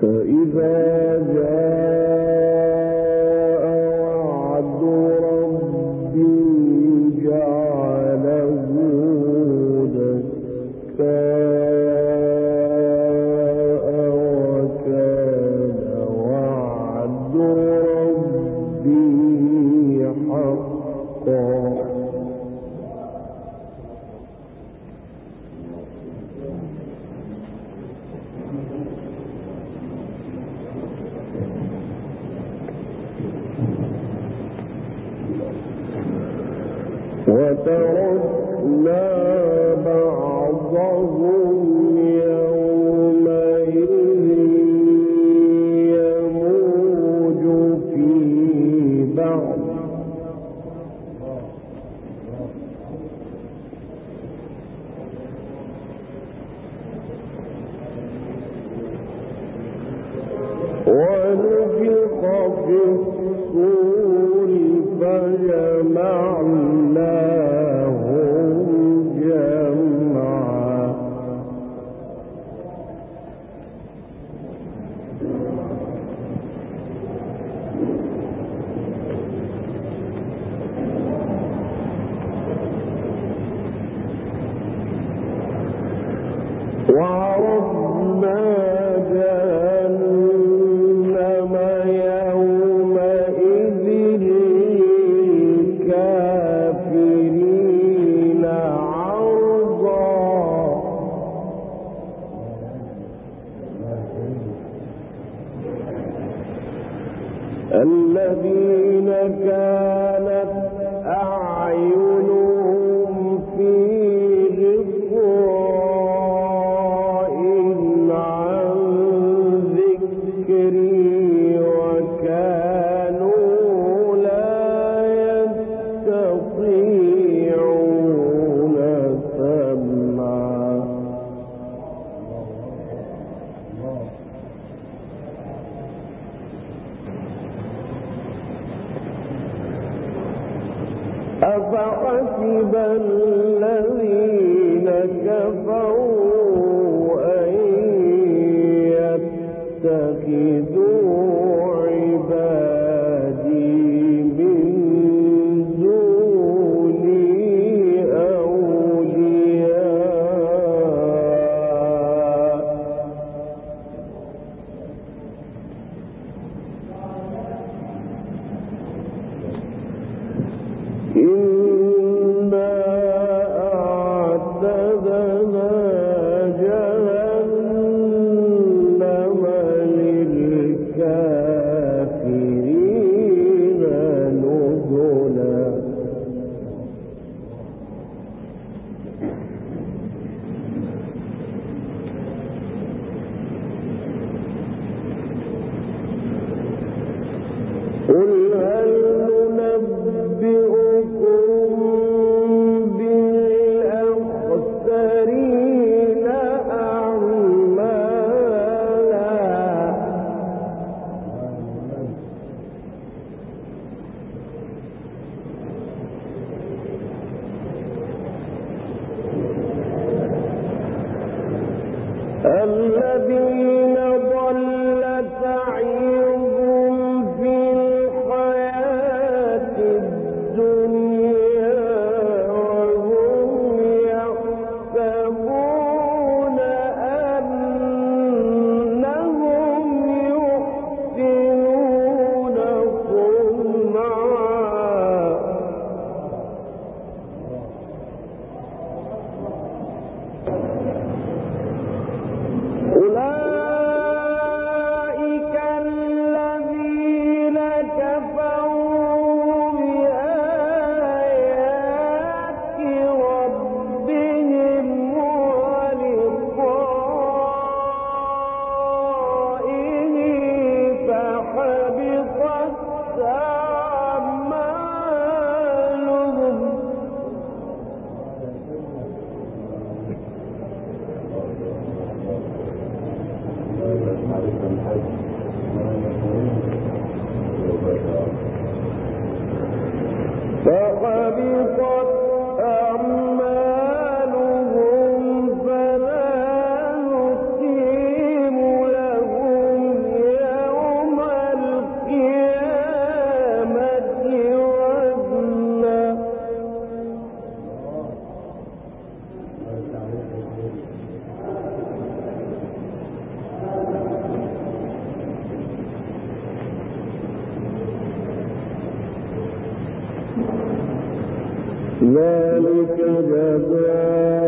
فإذا جاء في الصور فجمعناه الذين كانت أعين ذلك جزاؤهم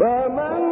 فمن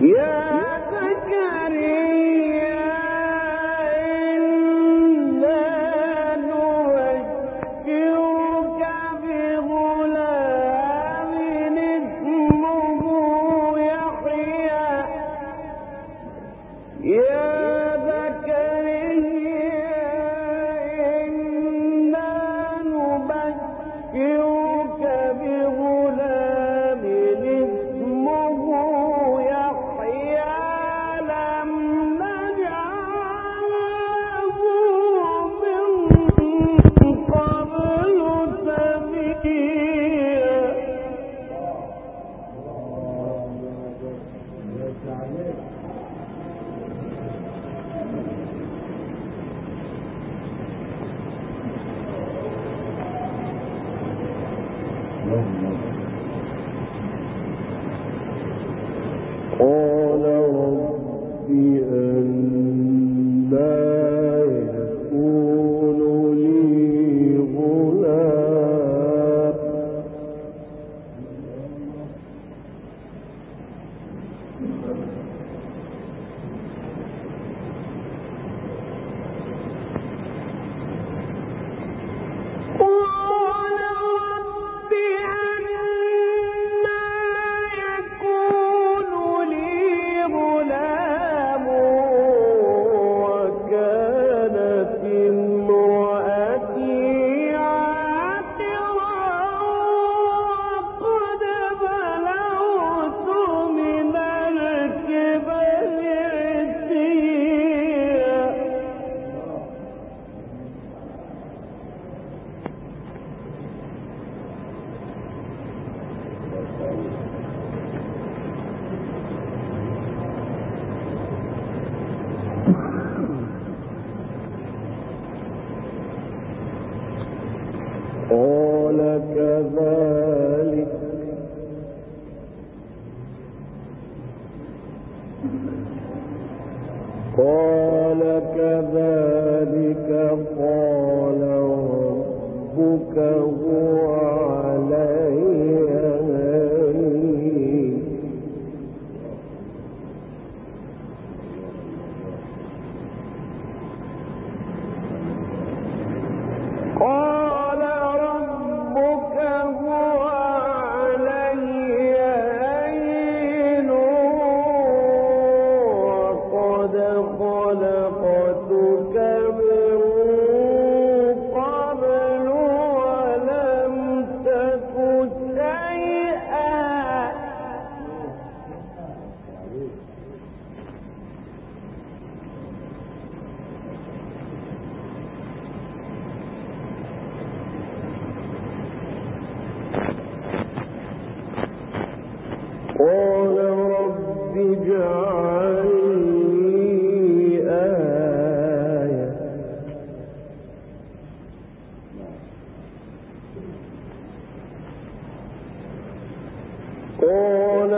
يا زكريا قال رب أن قال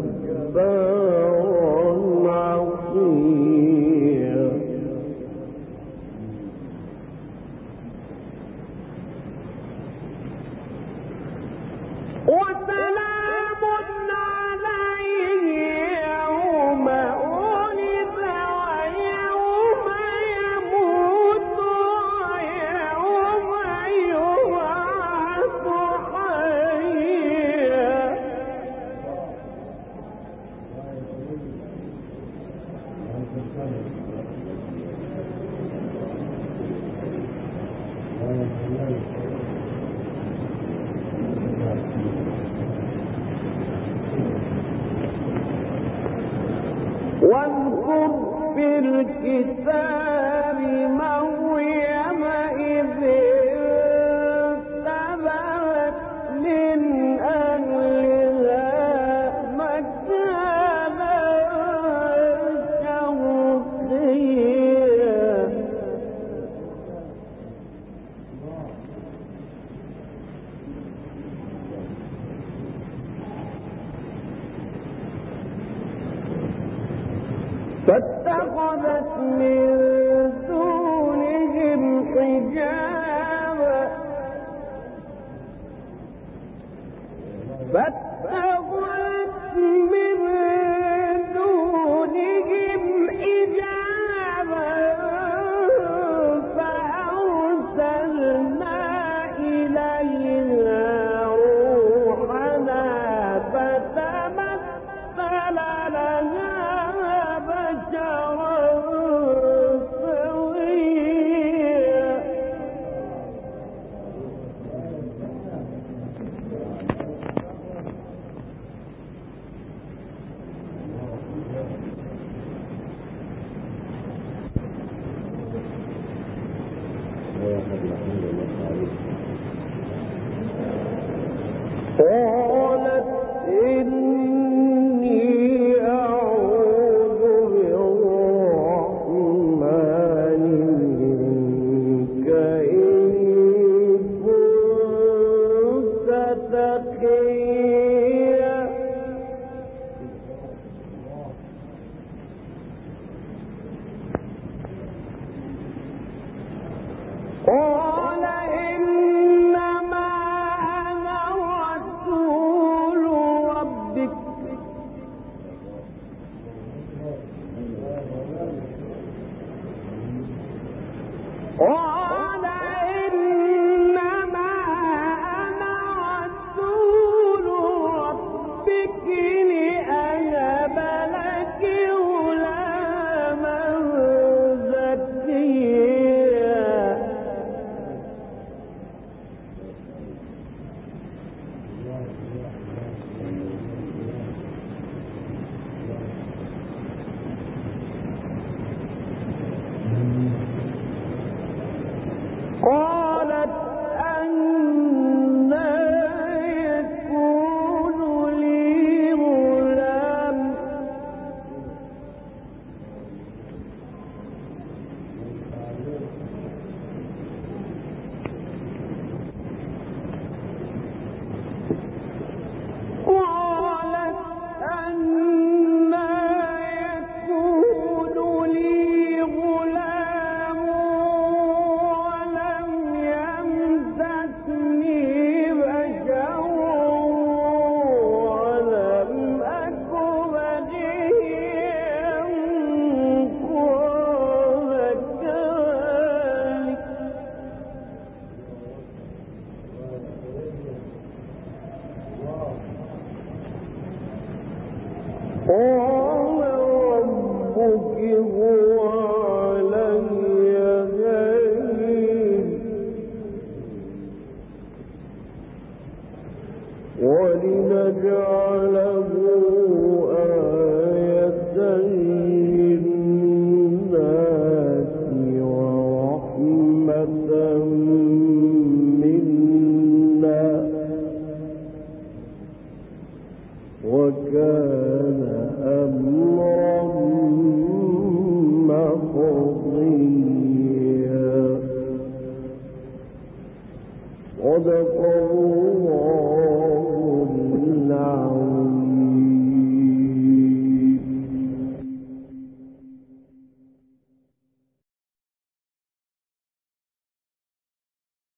بوالديه ولم موت.